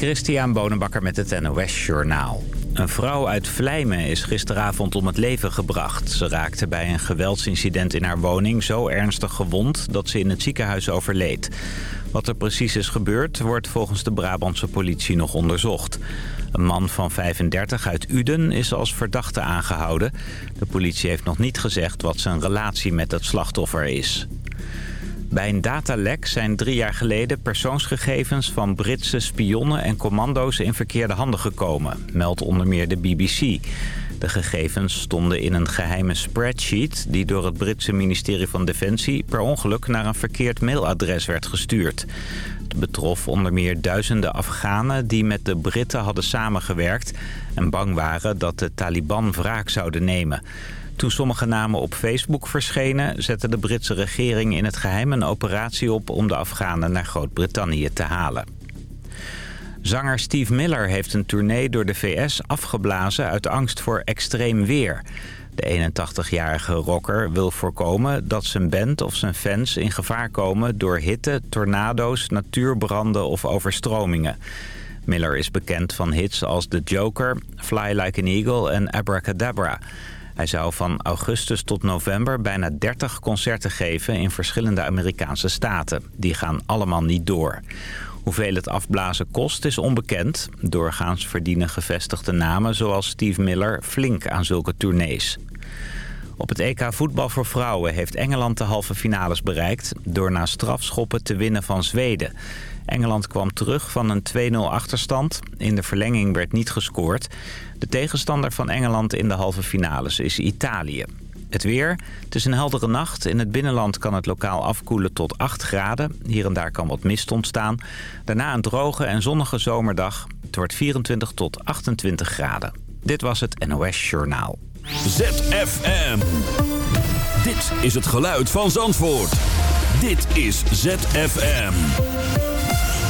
Christian Bonenbakker met het NOS Journaal. Een vrouw uit Vlijmen is gisteravond om het leven gebracht. Ze raakte bij een geweldsincident in haar woning zo ernstig gewond dat ze in het ziekenhuis overleed. Wat er precies is gebeurd wordt volgens de Brabantse politie nog onderzocht. Een man van 35 uit Uden is als verdachte aangehouden. De politie heeft nog niet gezegd wat zijn relatie met het slachtoffer is. Bij een datalek zijn drie jaar geleden persoonsgegevens van Britse spionnen en commando's in verkeerde handen gekomen, meldt onder meer de BBC. De gegevens stonden in een geheime spreadsheet die door het Britse ministerie van Defensie per ongeluk naar een verkeerd mailadres werd gestuurd. Het betrof onder meer duizenden Afghanen die met de Britten hadden samengewerkt en bang waren dat de Taliban wraak zouden nemen. Toen sommige namen op Facebook verschenen... zette de Britse regering in het geheim een operatie op... om de Afghanen naar Groot-Brittannië te halen. Zanger Steve Miller heeft een tournee door de VS afgeblazen... uit angst voor extreem weer. De 81-jarige rocker wil voorkomen dat zijn band of zijn fans in gevaar komen... door hitte, tornado's, natuurbranden of overstromingen. Miller is bekend van hits als The Joker, Fly Like an Eagle en Abracadabra... Hij zou van augustus tot november bijna 30 concerten geven in verschillende Amerikaanse staten. Die gaan allemaal niet door. Hoeveel het afblazen kost is onbekend. Doorgaans verdienen gevestigde namen zoals Steve Miller flink aan zulke tournees. Op het EK voetbal voor vrouwen heeft Engeland de halve finales bereikt... door na strafschoppen te winnen van Zweden. Engeland kwam terug van een 2-0 achterstand. In de verlenging werd niet gescoord. De tegenstander van Engeland in de halve finales is Italië. Het weer. Het is een heldere nacht. In het binnenland kan het lokaal afkoelen tot 8 graden. Hier en daar kan wat mist ontstaan. Daarna een droge en zonnige zomerdag. Het wordt 24 tot 28 graden. Dit was het NOS Journaal. ZFM. Dit is het geluid van Zandvoort. Dit is ZFM.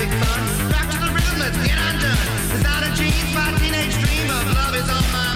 Back to the rhythm, let's get undone. It's not a gene, my teenage dream of love is on my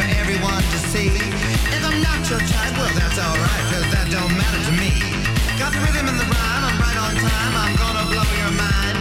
for everyone to see. If I'm not your type, well that's alright, cause that don't matter to me. Got the rhythm and the rhyme, I'm right on time, I'm gonna blow your mind.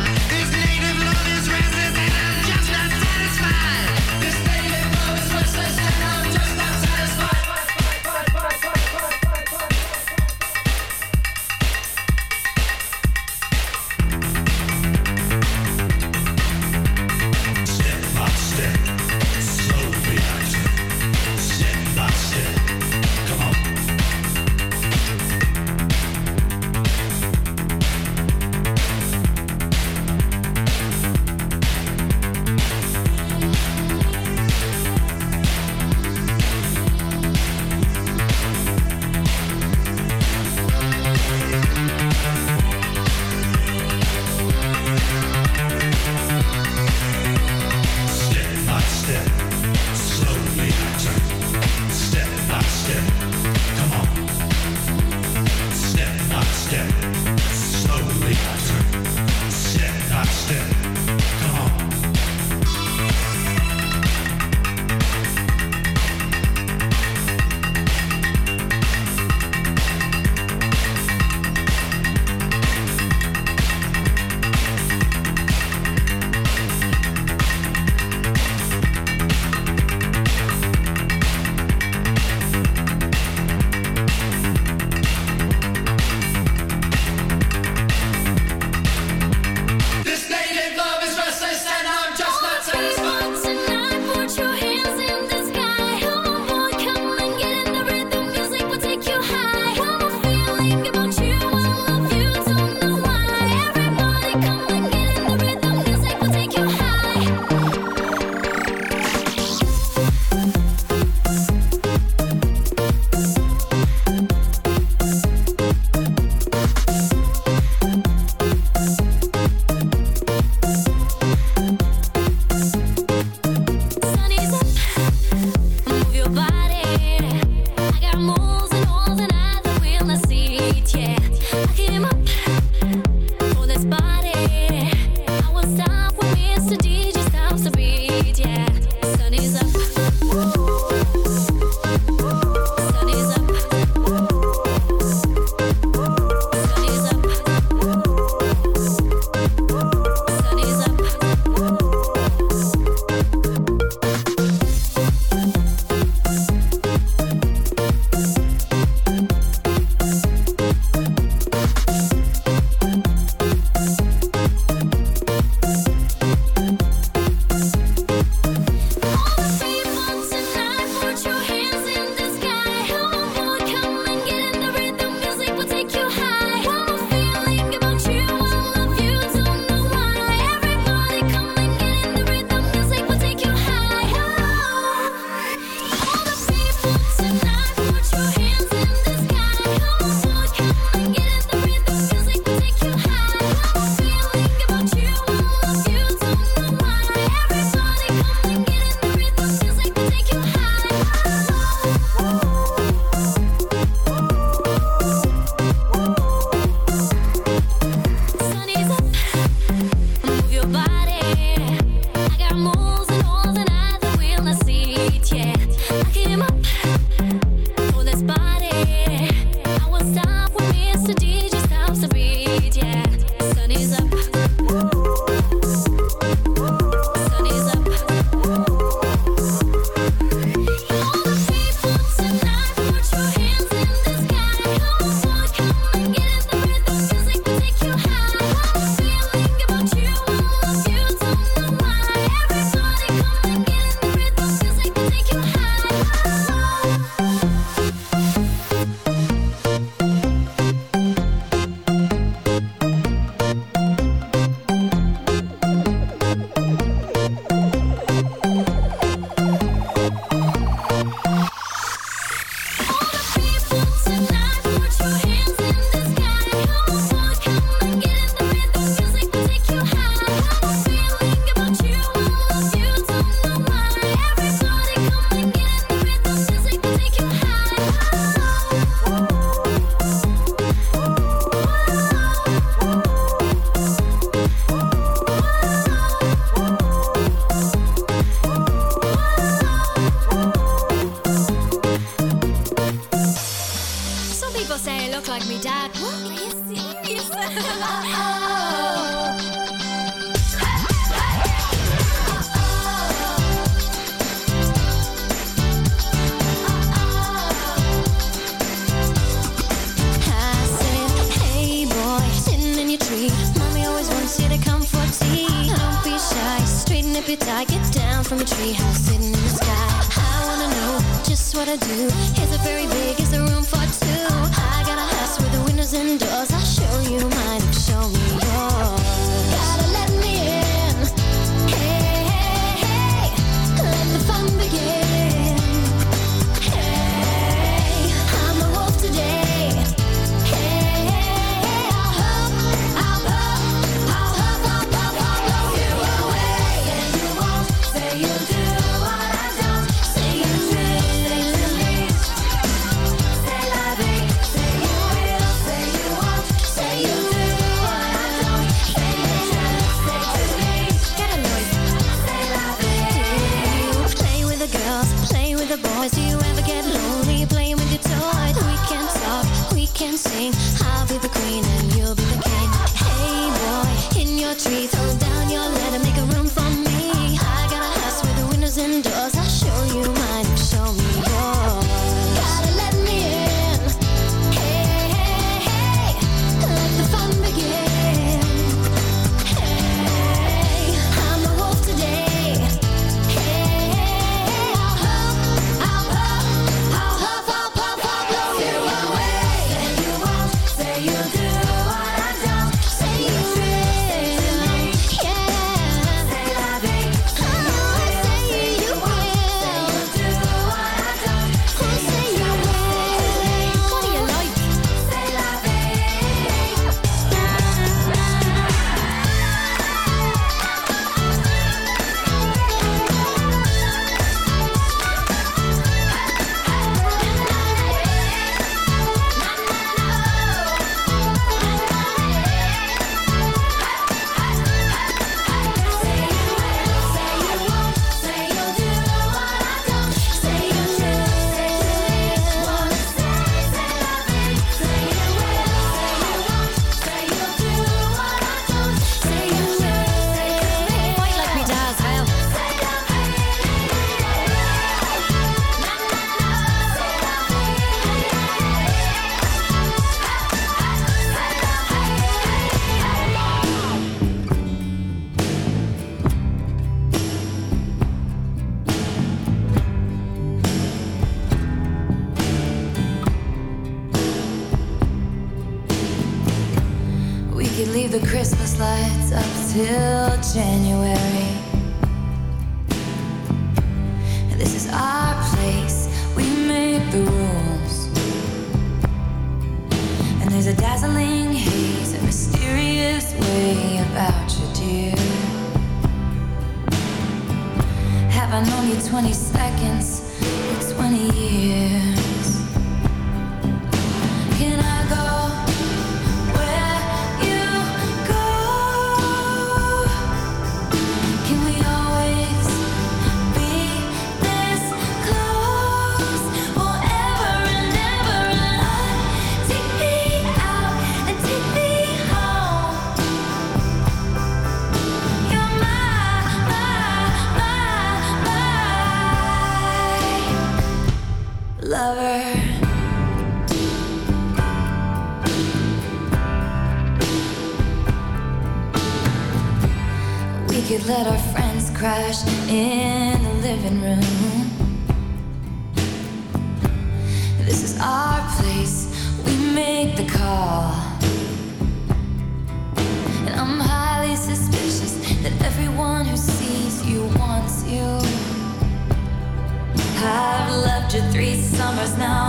numbers now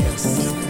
Yes.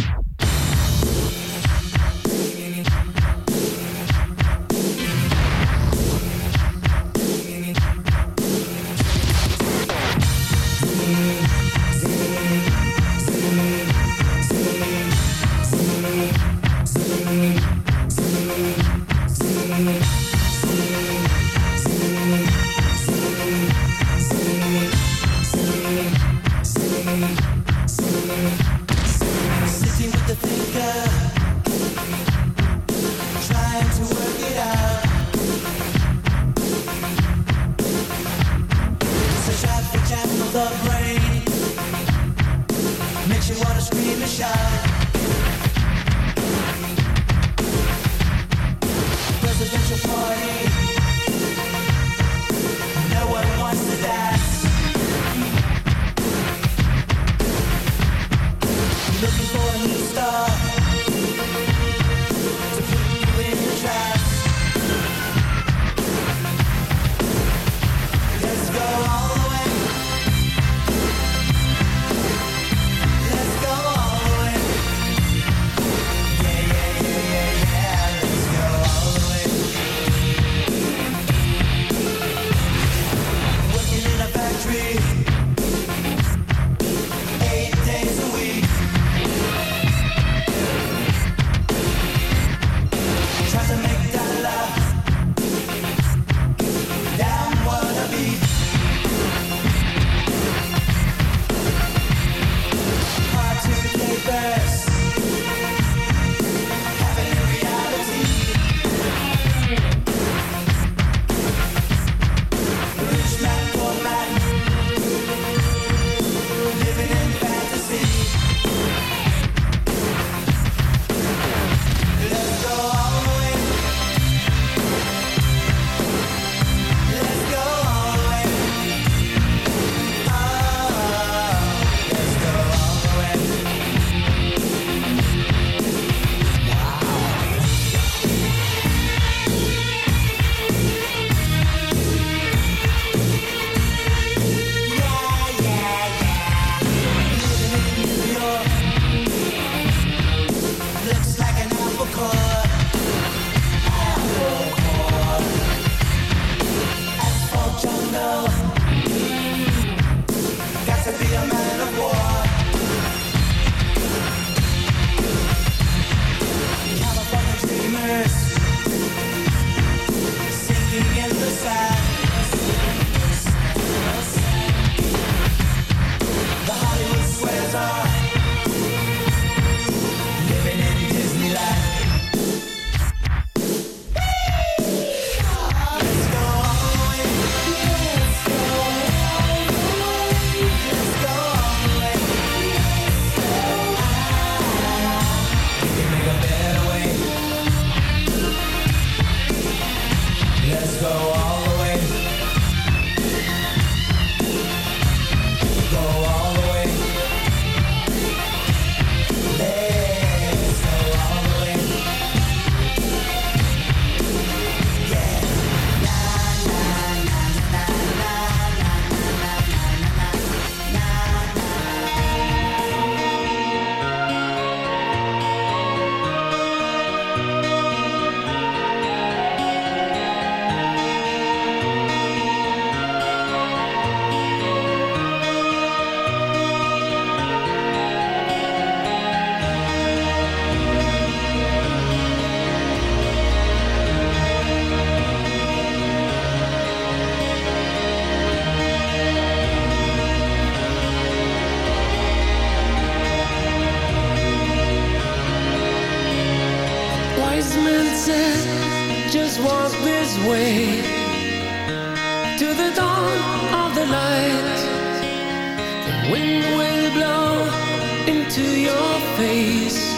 to your face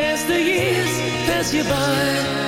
as the years pass you by.